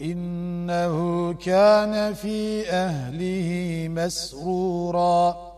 إنه كان في أهله مسرورا.